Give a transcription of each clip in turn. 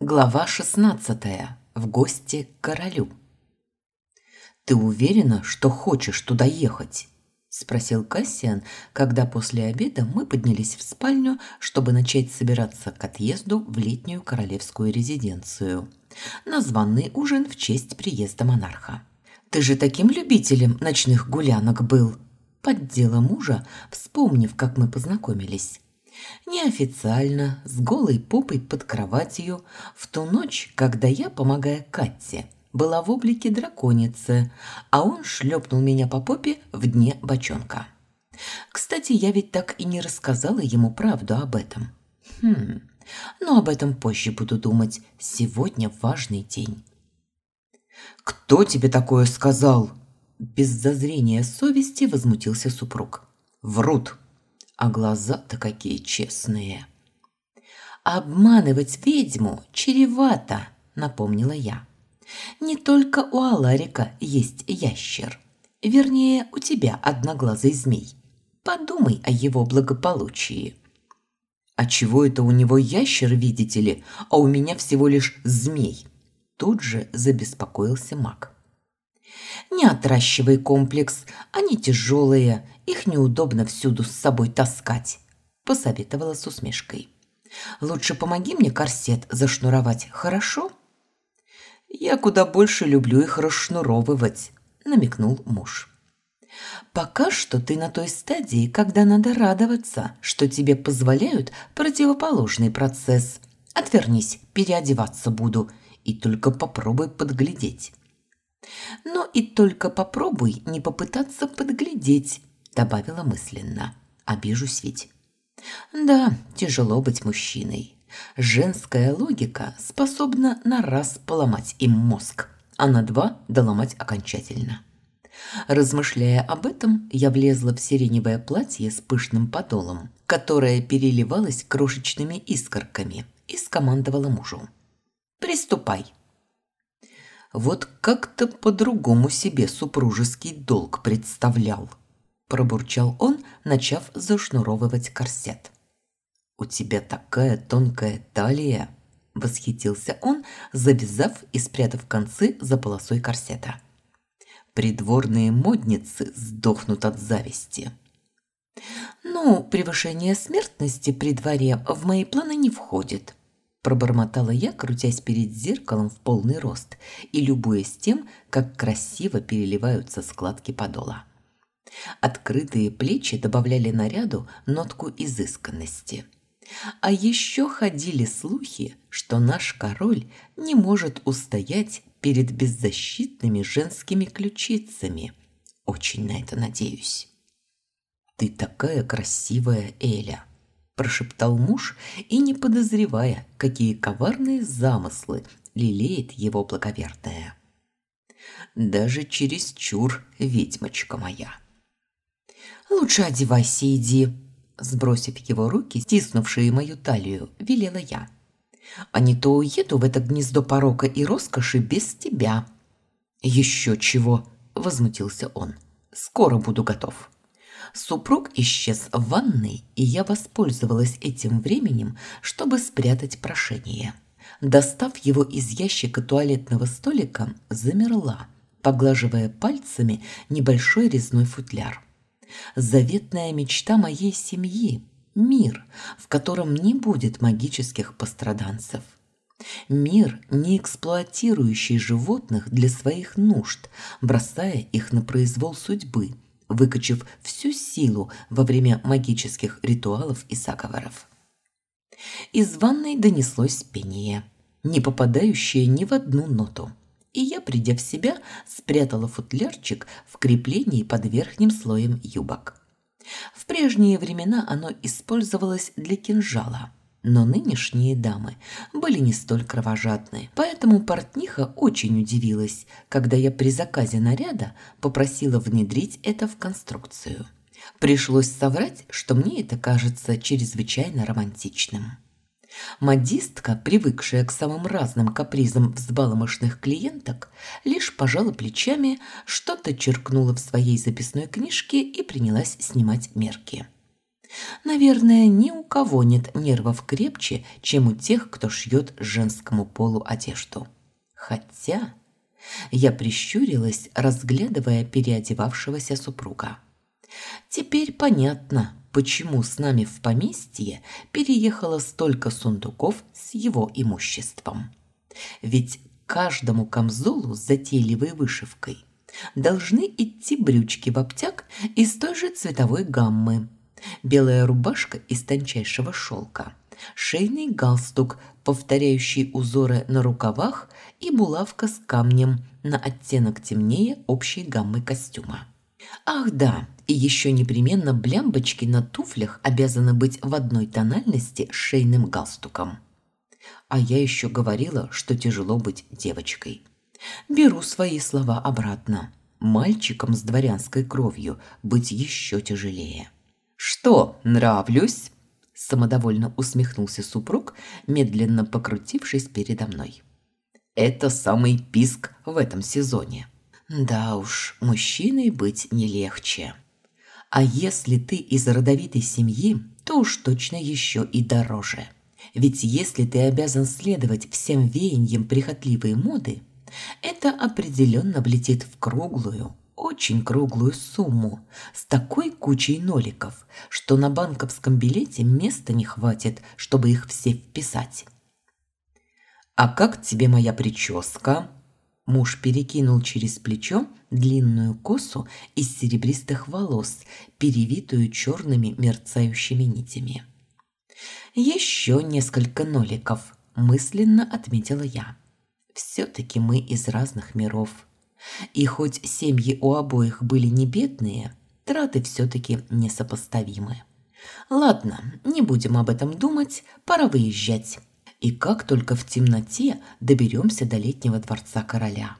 Глава 16. В гости к королю. Ты уверена, что хочешь туда ехать? спросил Кассиан, когда после обеда мы поднялись в спальню, чтобы начать собираться к отъезду в летнюю королевскую резиденцию. Названный ужин в честь приезда монарха. Ты же таким любителем ночных гулянок был, поддела мужа, вспомнив, как мы познакомились. Неофициально, с голой попой под кроватью, в ту ночь, когда я, помогая Катте, была в облике драконицы, а он шлепнул меня по попе в дне бочонка. Кстати, я ведь так и не рассказала ему правду об этом. Хм, но об этом позже буду думать. Сегодня важный день. «Кто тебе такое сказал?» Без зазрения совести возмутился супруг. «Врут!» А глаза-то какие честные. «Обманывать ведьму чревато», — напомнила я. «Не только у Аларика есть ящер. Вернее, у тебя одноглазый змей. Подумай о его благополучии». «А чего это у него ящер, видите ли, а у меня всего лишь змей?» Тут же забеспокоился маг. Не отращивай комплекс, они тяжелые, их неудобно всюду с собой таскать», – посоветовала с усмешкой. «Лучше помоги мне корсет зашнуровать, хорошо?» «Я куда больше люблю их расшнуровывать», – намекнул муж. «Пока что ты на той стадии, когда надо радоваться, что тебе позволяют противоположный процесс. Отвернись, переодеваться буду, и только попробуй подглядеть». «Но и только попробуй не попытаться подглядеть», – добавила мысленно. «Обижусь ведь». «Да, тяжело быть мужчиной. Женская логика способна на раз поломать им мозг, а на два доломать окончательно». Размышляя об этом, я влезла в сиреневое платье с пышным подолом, которое переливалось крошечными искорками, и скомандовала мужу. «Приступай!» Вот как-то по-другому себе супружеский долг представлял, пробурчал он, начав зашнуровывать корсет. У тебя такая тонкая талия, восхитился он, завязав и спрятав концы за полосой корсета. Придворные модницы сдохнут от зависти. Ну, превышение смертности при дворе в мои планы не входит, Пробормотала я, крутясь перед зеркалом в полный рост и любуясь тем, как красиво переливаются складки подола. Открытые плечи добавляли наряду нотку изысканности. А еще ходили слухи, что наш король не может устоять перед беззащитными женскими ключицами. Очень на это надеюсь. «Ты такая красивая, Эля!» прошептал муж и не подозревая, какие коварные замыслы лелеет его благоверная. Даже чересчур, ведьмочка моя. Лучше одевайся, иди, сбросив его руки, стиснувшие мою талию, велела я. А не то уеду в это гнездо порока и роскоши без тебя. Еще чего, возмутился он. Скоро буду готов. Супруг исчез в ванной, и я воспользовалась этим временем, чтобы спрятать прошение. Достав его из ящика туалетного столика, замерла, поглаживая пальцами небольшой резной футляр. Заветная мечта моей семьи – мир, в котором не будет магических постраданцев. Мир, не эксплуатирующий животных для своих нужд, бросая их на произвол судьбы – выкачив всю силу во время магических ритуалов и заговоров. Из ванной донеслось пение, не попадающее ни в одну ноту, и я, придя в себя, спрятала футлярчик в креплении под верхним слоем юбок. В прежние времена оно использовалось для кинжала – но нынешние дамы были не столь кровожадны, поэтому портниха очень удивилась, когда я при заказе наряда попросила внедрить это в конструкцию. Пришлось соврать, что мне это кажется чрезвычайно романтичным. Модистка, привыкшая к самым разным капризам взбаломошных клиенток, лишь пожала плечами, что-то черкнула в своей записной книжке и принялась снимать мерки. Наверное, ни у кого нет нервов крепче, чем у тех, кто шьет женскому полу одежду. Хотя я прищурилась, разглядывая переодевавшегося супруга. Теперь понятно, почему с нами в поместье переехало столько сундуков с его имуществом. Ведь каждому камзолу с затейливой вышивкой должны идти брючки в обтяг из той же цветовой гаммы, белая рубашка из тончайшего шелка, шейный галстук, повторяющий узоры на рукавах и булавка с камнем на оттенок темнее общей гаммы костюма. Ах да, и еще непременно блямбочки на туфлях обязаны быть в одной тональности с шейным галстуком. А я еще говорила, что тяжело быть девочкой. Беру свои слова обратно. Мальчикам с дворянской кровью быть еще тяжелее. «Что, нравлюсь?» Самодовольно усмехнулся супруг, медленно покрутившись передо мной. «Это самый писк в этом сезоне». «Да уж, мужчиной быть не легче. А если ты из родовитой семьи, то уж точно еще и дороже. Ведь если ты обязан следовать всем веяниям прихотливой моды, это определенно влетит в круглую, очень круглую сумму с такой кучей ноликов, что на банковском билете места не хватит, чтобы их все вписать. «А как тебе моя прическа?» Муж перекинул через плечо длинную косу из серебристых волос, перевитую черными мерцающими нитями. «Еще несколько ноликов», – мысленно отметила я. «Все-таки мы из разных миров». И хоть семьи у обоих были не бедные, траты все-таки несопоставимы. Ладно, не будем об этом думать, пора выезжать. И как только в темноте доберемся до летнего дворца короля.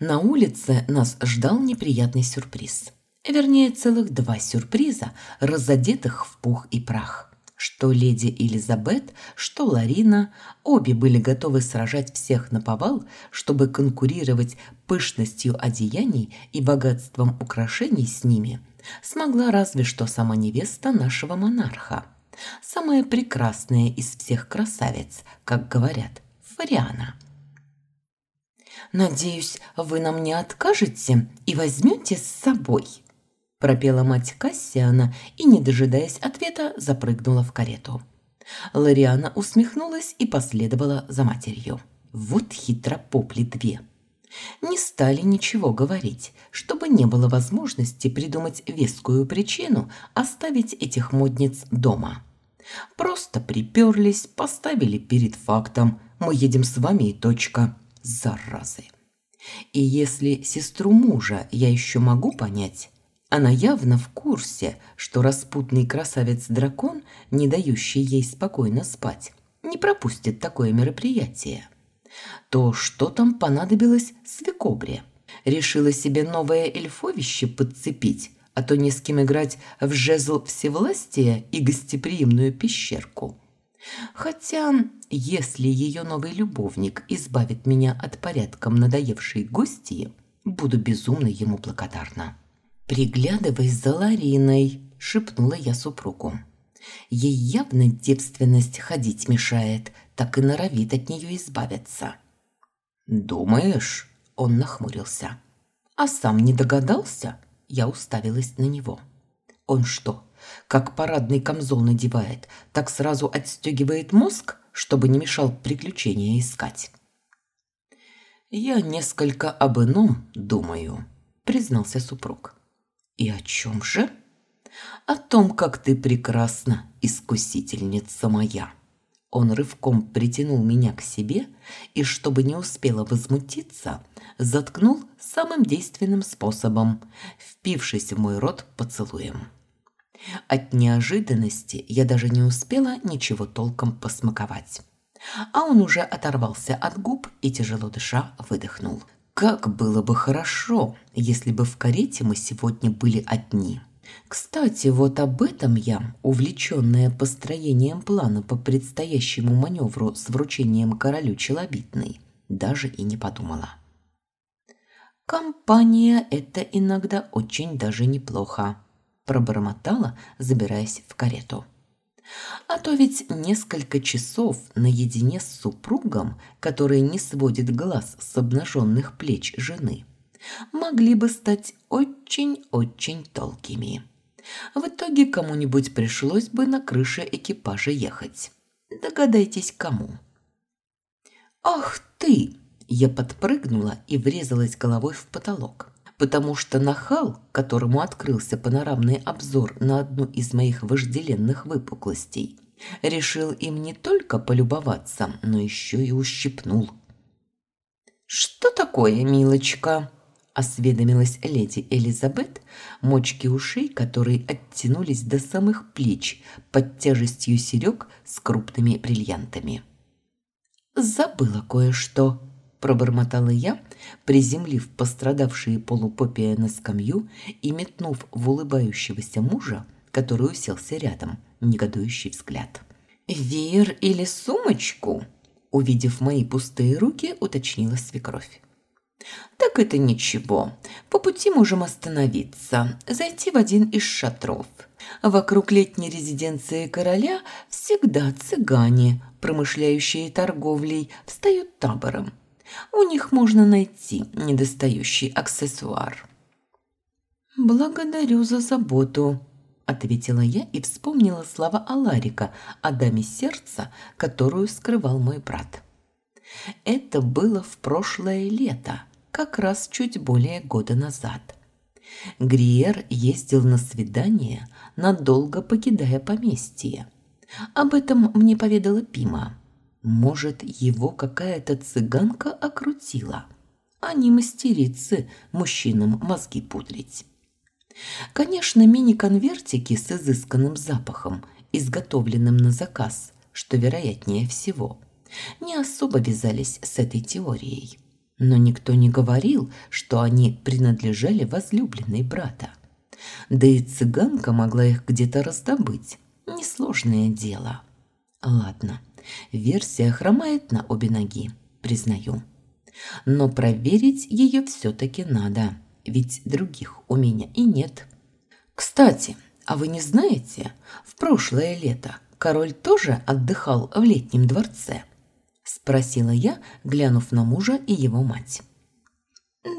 На улице нас ждал неприятный сюрприз. Вернее, целых два сюрприза, разодетых в пух и прах. Что леди Элизабет, что Ларина, обе были готовы сражать всех на повал, чтобы конкурировать пышностью одеяний и богатством украшений с ними, смогла разве что сама невеста нашего монарха. Самая прекрасная из всех красавиц, как говорят, Фариана. «Надеюсь, вы нам не откажете и возьмете с собой», пропела мать Кассиана и, не дожидаясь ответа, запрыгнула в карету. Лариана усмехнулась и последовала за матерью. Вот хитро попли две. Не стали ничего говорить, чтобы не было возможности придумать вескую причину оставить этих модниц дома. Просто приперлись, поставили перед фактом «мы едем с вами и точка». Заразы. И если сестру мужа я еще могу понять, она явно в курсе, что распутный красавец-дракон, не дающий ей спокойно спать, не пропустит такое мероприятие. То что там понадобилось свекобре? Решила себе новое эльфовище подцепить, а то не с кем играть в жезл всевластия и гостеприимную пещерку. Хотя, если ее новый любовник избавит меня от порядком надоевшей гостьи, буду безумно ему благодарна. «Приглядывай за Лариной», – шепнула я супругу. Ей явно девственность ходить мешает, так и норовит от нее избавиться. «Думаешь?» – он нахмурился. «А сам не догадался?» – я уставилась на него. «Он что, как парадный камзол надевает, так сразу отстегивает мозг, чтобы не мешал приключения искать?» «Я несколько об ином думаю», – признался супруг. «И о чем же?» «О том, как ты прекрасна, искусительница моя». Он рывком притянул меня к себе и, чтобы не успела возмутиться, заткнул самым действенным способом, впившись в мой рот поцелуем. От неожиданности я даже не успела ничего толком посмаковать. А он уже оторвался от губ и, тяжело дыша, выдохнул – как было бы хорошо, если бы в карете мы сегодня были одни. Кстати, вот об этом я, увлеченная построением плана по предстоящему маневру с вручением королю Челобитной, даже и не подумала. Компания – это иногда очень даже неплохо. пробормотала, забираясь в карету. А то ведь несколько часов наедине с супругом, который не сводит глаз с обнаженных плеч жены, могли бы стать очень-очень толкими. В итоге кому-нибудь пришлось бы на крыше экипажа ехать. Догадайтесь, кому. «Ах ты!» Я подпрыгнула и врезалась головой в потолок, потому что нахал, которому открылся панорамный обзор на одну из моих вожделенных выпуклостей, решил им не только полюбоваться, но еще и ущипнул. «Что такое, милочка?» Осведомилась леди Элизабет, мочки ушей которые оттянулись до самых плеч под тяжестью серёг с крупными бриллиантами. «Забыла кое-что», – пробормотала я, приземлив пострадавшие полупопия на скамью и метнув в улыбающегося мужа, который уселся рядом, негодующий взгляд. «Веер или сумочку?» Увидев мои пустые руки, уточнила свекровь. «Так это ничего. По пути можем остановиться, зайти в один из шатров. Вокруг летней резиденции короля всегда цыгане, промышляющие торговлей, встают табором. У них можно найти недостающий аксессуар». «Благодарю за заботу», – ответила я и вспомнила слова Аларика о даме сердца, которую скрывал мой брат. Это было в прошлое лето, как раз чуть более года назад. Гриер ездил на свидание, надолго покидая поместье. Об этом мне поведала Пима. Может, его какая-то цыганка окрутила. Они мастерицы мужчинам мозги пудрить. Конечно, мини-конвертики с изысканным запахом, изготовленным на заказ, что вероятнее всего, не особо вязались с этой теорией. Но никто не говорил, что они принадлежали возлюбленной брата. Да и цыганка могла их где-то раздобыть. Несложное дело. Ладно, версия хромает на обе ноги, признаю. Но проверить ее все-таки надо, ведь других у меня и нет. Кстати, а вы не знаете, в прошлое лето король тоже отдыхал в летнем дворце? Спросила я, глянув на мужа и его мать.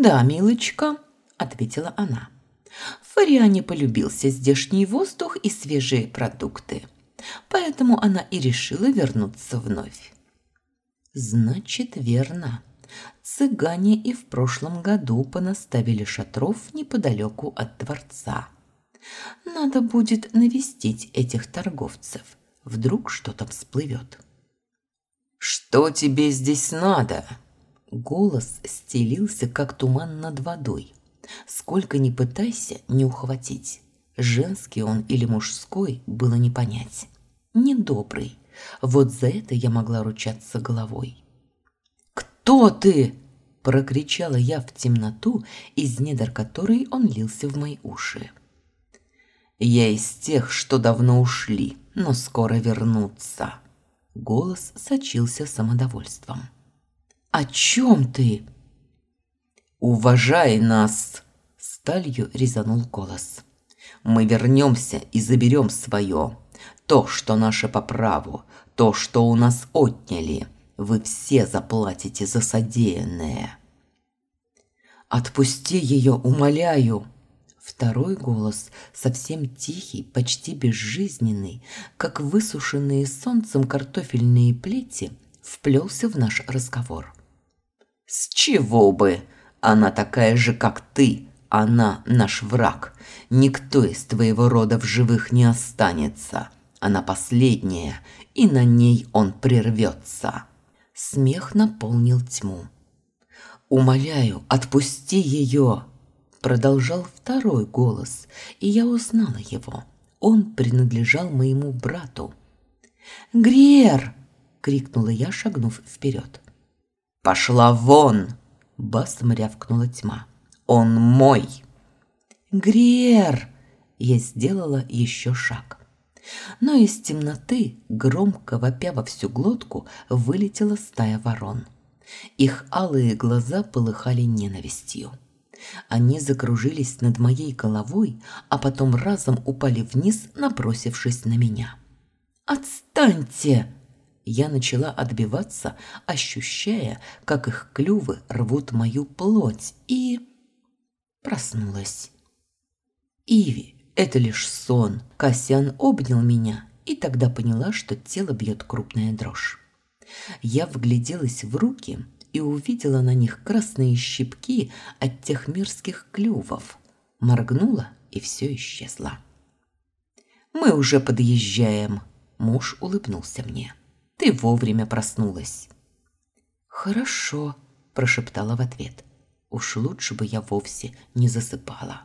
"Да, милочка", ответила она. Фариане полюбился здешний воздух и свежие продукты. Поэтому она и решила вернуться вновь. Значит, верно. Цыгане и в прошлом году понаставили шатров неподалеку от дворца. Надо будет навестить этих торговцев. Вдруг что там всплывет. «Что тебе здесь надо?» Голос стелился, как туман над водой. Сколько ни пытайся, не ухватить. Женский он или мужской, было не понять. Недобрый. Вот за это я могла ручаться головой. «Кто ты?» – прокричала я в темноту, из недр которой он лился в мои уши. «Я из тех, что давно ушли, но скоро вернутся». Голос сочился самодовольством. «О чем ты?» «Уважай нас!» – сталью резанул голос. «Мы вернемся и заберем свое. То, что наше по праву, то, что у нас отняли. Вы все заплатите за содеянное». «Отпусти ее, умоляю!» Второй голос, совсем тихий, почти безжизненный, как высушенные солнцем картофельные плети, вплелся в наш разговор. «С чего бы? Она такая же, как ты. Она наш враг. Никто из твоего рода в живых не останется. Она последняя, и на ней он прервется». Смех наполнил тьму. «Умоляю, отпусти ее!» Продолжал второй голос, и я узнала его. Он принадлежал моему брату. «Гриер!» — крикнула я, шагнув вперед. «Пошла вон!» — басом рявкнула тьма. «Он мой!» «Гриер!» — я сделала еще шаг. Но из темноты, громко вопя во всю глотку, вылетела стая ворон. Их алые глаза полыхали ненавистью. Они закружились над моей головой, а потом разом упали вниз, набросившись на меня. «Отстаньте!» Я начала отбиваться, ощущая, как их клювы рвут мою плоть, и... Проснулась. «Иви, это лишь сон!» Касян обнял меня, и тогда поняла, что тело бьет крупная дрожь. Я вгляделась в руки и увидела на них красные щипки от тех мирских клювов. Моргнула, и все исчезло. «Мы уже подъезжаем», – муж улыбнулся мне. Ты вовремя проснулась». «Хорошо», – прошептала в ответ. «Уж лучше бы я вовсе не засыпала».